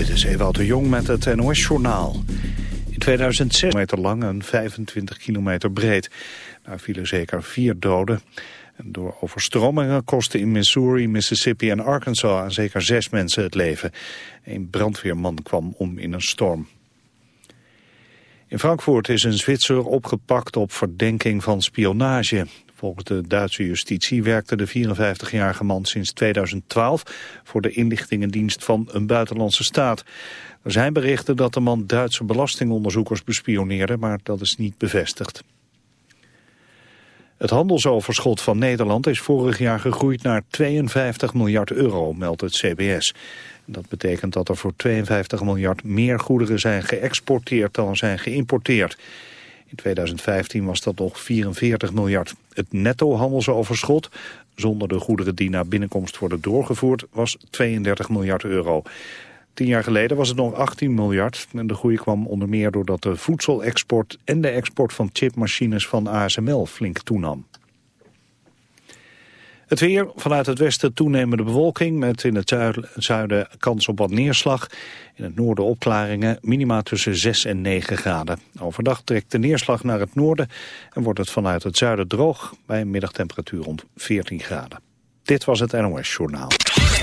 Dit is Ewout de Jong met het NOS-journaal. In 2006 meter lang en 25 kilometer breed. Daar vielen zeker vier doden. En door overstromingen kostten in Missouri, Mississippi en Arkansas aan zeker zes mensen het leven. Een brandweerman kwam om in een storm. In Frankfurt is een Zwitser opgepakt op verdenking van spionage. Volgens de Duitse justitie werkte de 54-jarige man sinds 2012 voor de inlichtingendienst van een buitenlandse staat. Er zijn berichten dat de man Duitse belastingonderzoekers bespioneerde, maar dat is niet bevestigd. Het handelsoverschot van Nederland is vorig jaar gegroeid naar 52 miljard euro, meldt het CBS. Dat betekent dat er voor 52 miljard meer goederen zijn geëxporteerd dan zijn geïmporteerd. In 2015 was dat nog 44 miljard. Het netto-handelsoverschot, zonder de goederen die naar binnenkomst worden doorgevoerd, was 32 miljard euro. Tien jaar geleden was het nog 18 miljard. En de groei kwam onder meer doordat de voedselexport en de export van chipmachines van ASML flink toenam. Het weer, vanuit het westen toenemende bewolking met in het zuiden kans op wat neerslag. In het noorden opklaringen, minima tussen 6 en 9 graden. Overdag trekt de neerslag naar het noorden en wordt het vanuit het zuiden droog bij een middagtemperatuur rond 14 graden. Dit was het NOS Journaal.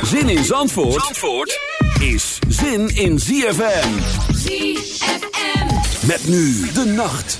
Zin in Zandvoort, Zandvoort is zin in ZFM. ZFM. Met nu de nacht.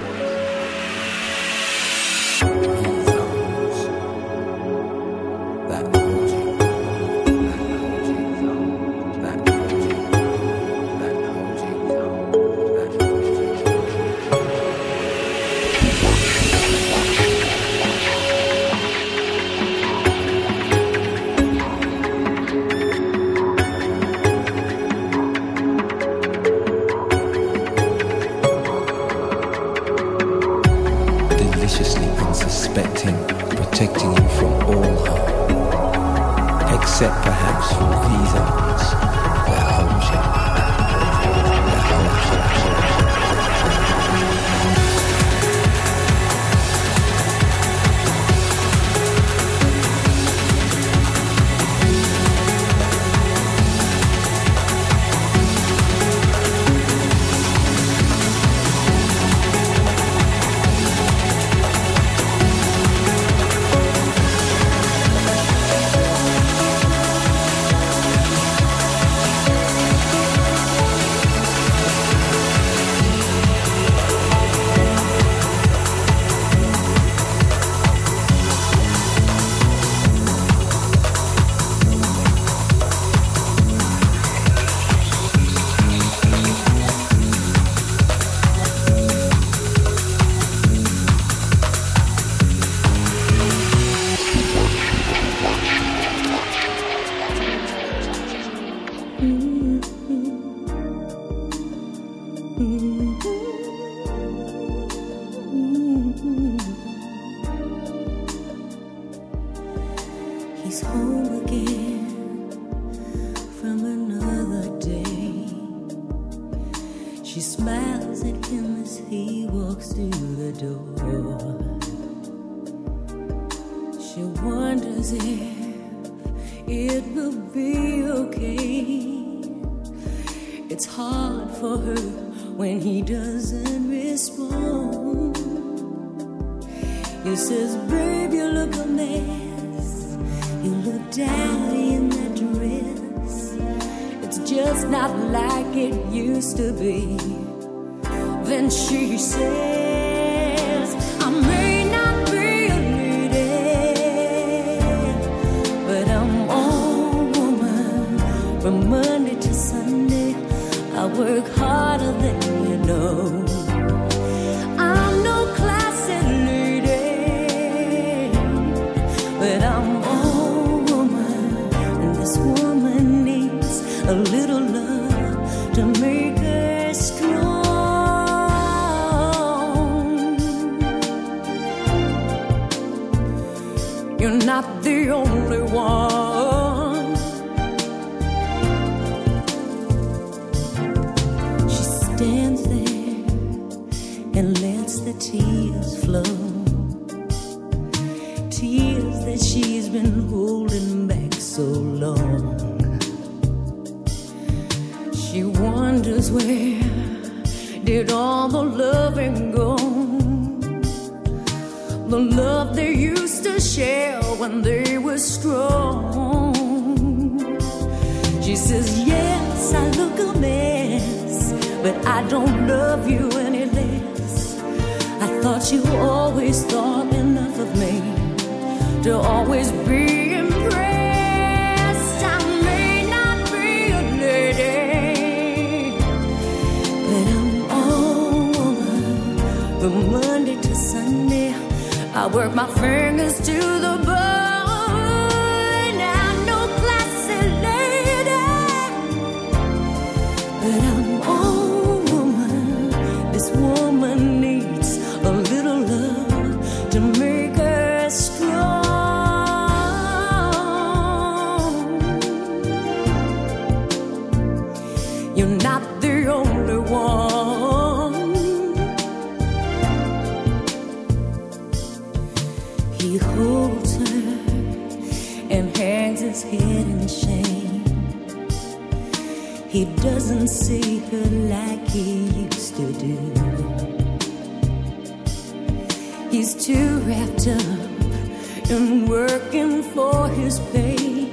He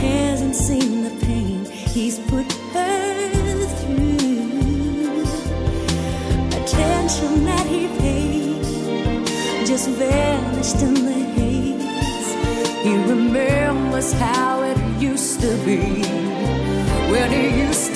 hasn't seen the pain he's put her through. Attention that he paid just vanished in the haze. He remembers how it used to be when he used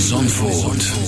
Zandvoort.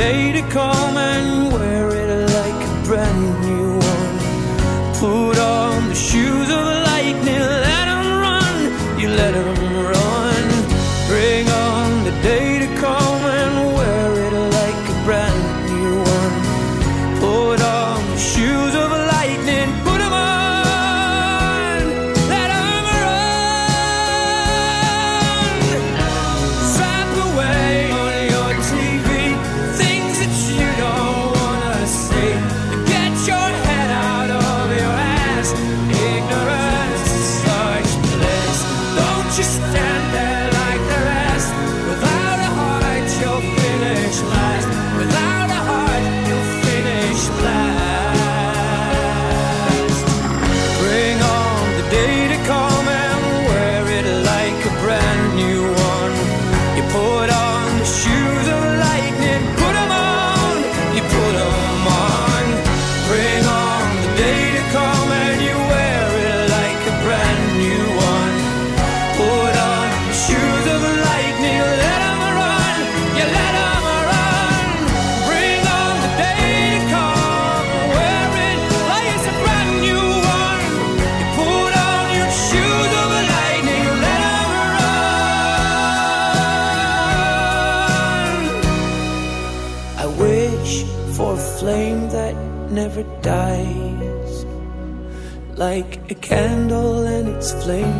day to come and darling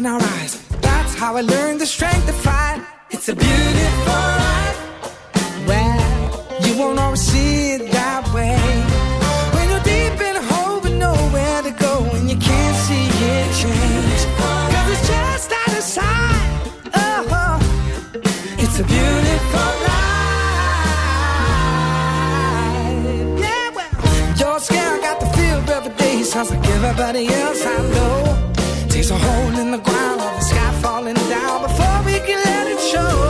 in our eyes. That's how I learned the strength to fight. It's a beautiful life. Well, you won't always see it that way. When you're deep in a hole with nowhere to go and you can't see it change. Cause it's just out of sight. Oh, it's a beautiful life. Yeah, well, you're scared, I got the feel every day. Sounds like everybody else I know. show.